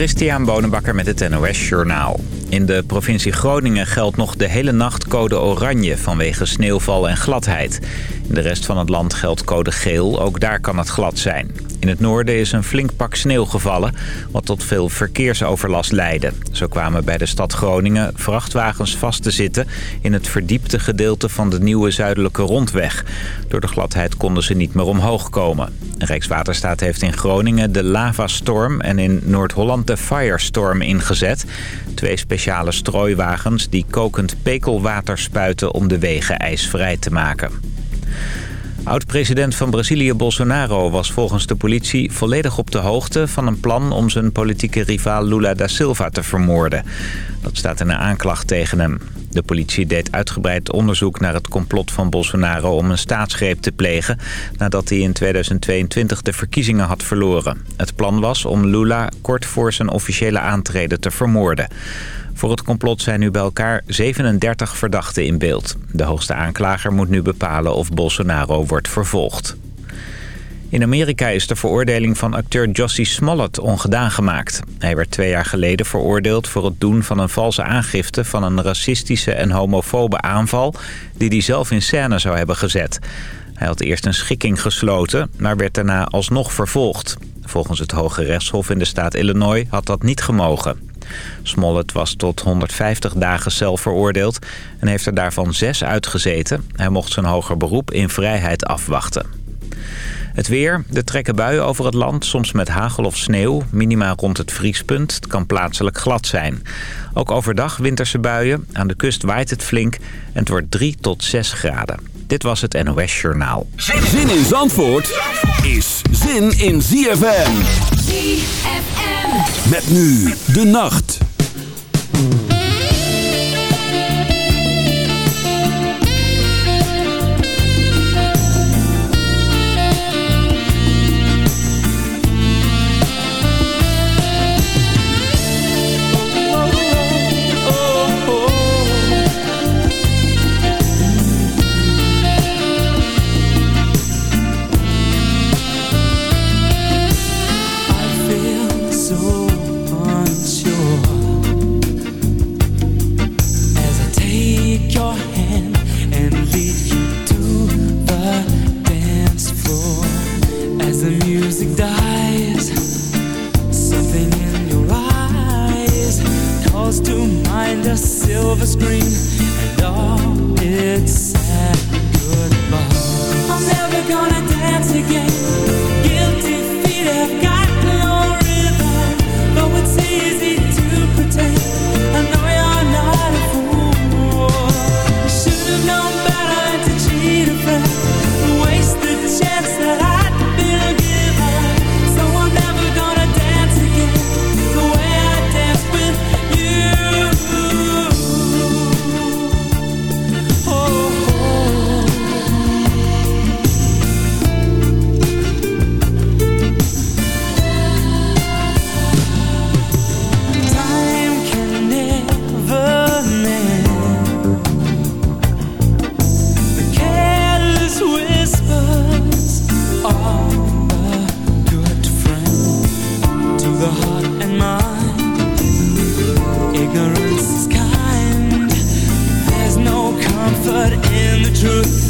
Christian Bonenbakker met het NOS Journaal. In de provincie Groningen geldt nog de hele nacht code oranje vanwege sneeuwval en gladheid. In de rest van het land geldt code geel, ook daar kan het glad zijn. In het noorden is een flink pak sneeuw gevallen, wat tot veel verkeersoverlast leidde. Zo kwamen bij de stad Groningen vrachtwagens vast te zitten... in het verdiepte gedeelte van de nieuwe zuidelijke rondweg. Door de gladheid konden ze niet meer omhoog komen. Rijkswaterstaat heeft in Groningen de lavastorm en in Noord-Holland de firestorm ingezet. Twee speciale strooiwagens die kokend pekelwater spuiten om de wegen ijsvrij te maken. Oud-president van Brazilië Bolsonaro was volgens de politie volledig op de hoogte van een plan om zijn politieke rivaal Lula da Silva te vermoorden. Dat staat in een aanklacht tegen hem. De politie deed uitgebreid onderzoek naar het complot van Bolsonaro om een staatsgreep te plegen... nadat hij in 2022 de verkiezingen had verloren. Het plan was om Lula kort voor zijn officiële aantreden te vermoorden. Voor het complot zijn nu bij elkaar 37 verdachten in beeld. De hoogste aanklager moet nu bepalen of Bolsonaro wordt vervolgd. In Amerika is de veroordeling van acteur Jussie Smollett ongedaan gemaakt. Hij werd twee jaar geleden veroordeeld voor het doen van een valse aangifte... van een racistische en homofobe aanval die hij zelf in scène zou hebben gezet. Hij had eerst een schikking gesloten, maar werd daarna alsnog vervolgd. Volgens het Hoge Rechtshof in de staat Illinois had dat niet gemogen. Smollett was tot 150 dagen cel veroordeeld en heeft er daarvan zes uitgezeten. Hij mocht zijn hoger beroep in vrijheid afwachten. Het weer, de trekken buien over het land, soms met hagel of sneeuw. Minima rond het vriespunt, het kan plaatselijk glad zijn. Ook overdag winterse buien, aan de kust waait het flink en het wordt 3 tot 6 graden. Dit was het NOS Journaal. Zin in Zandvoort is zin in ZFM. ZFM. Met nu de nacht. The heart and mind. Ignorance is kind. There's no comfort in the truth.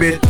baby.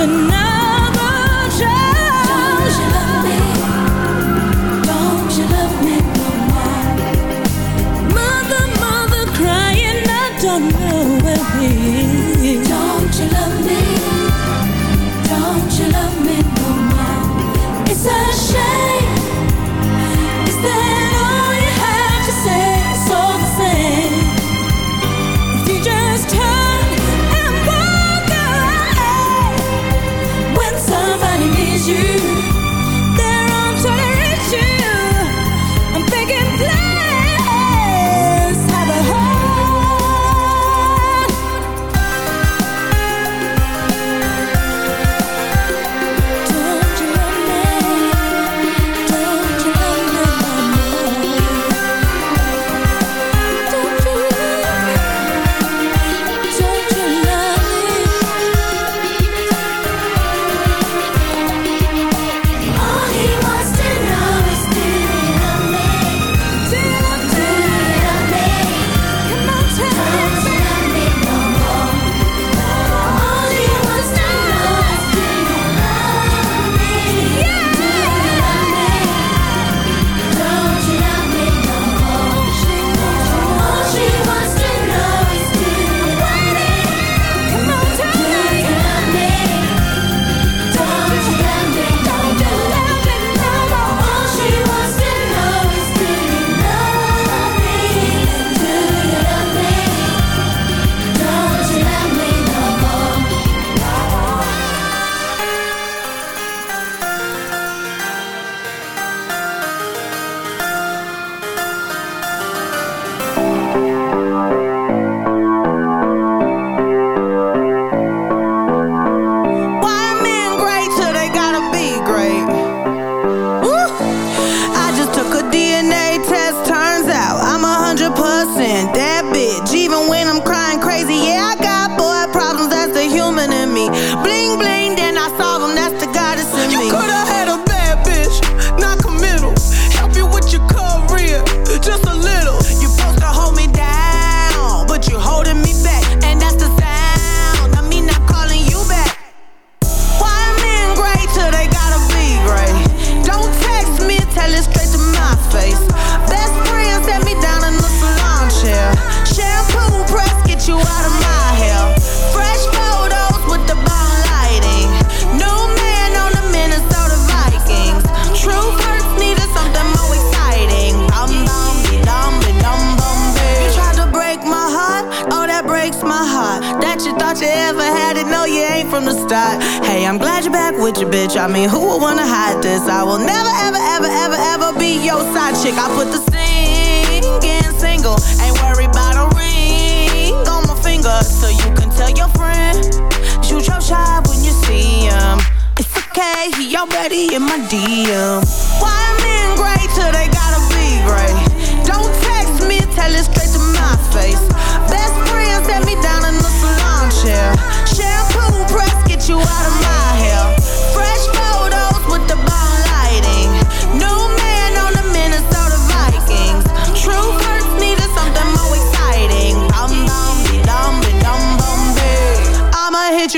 but now